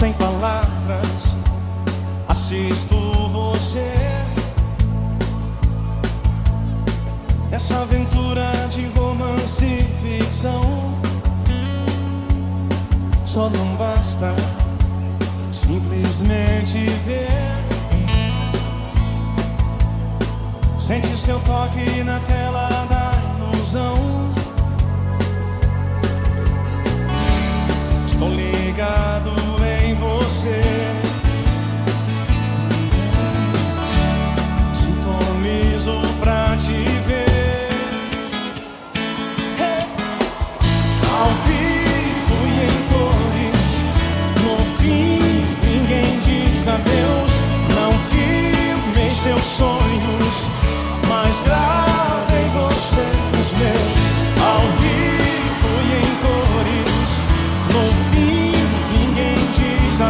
sem palavras, assisto você. Nessa aventura de romance e ficção, só não basta simplesmente ver. Sente seu toque na tela da ilusão.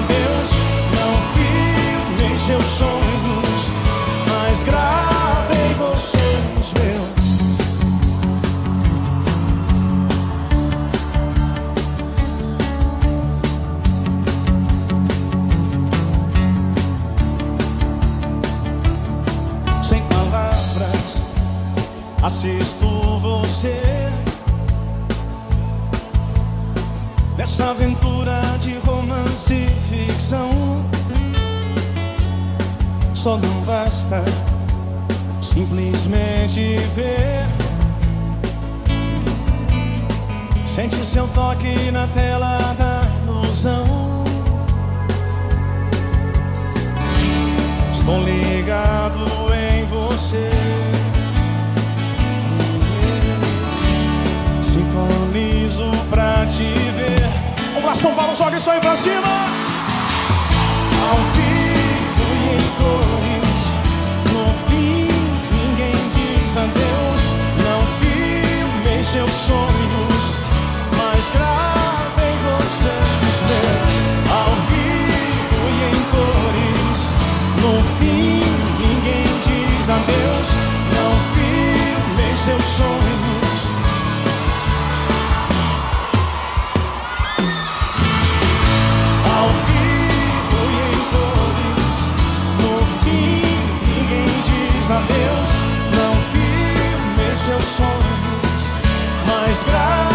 Diz adeus. Não filmei seus sonhos, mas gravei você meus. sem palavras, assisto você nessa aventura de romance e ficção. Só não basta simplesmente ver. Sente seu toque na tela da ilusão. Estou ligado em você. São Paulo, joga isso aí pra cima. mais.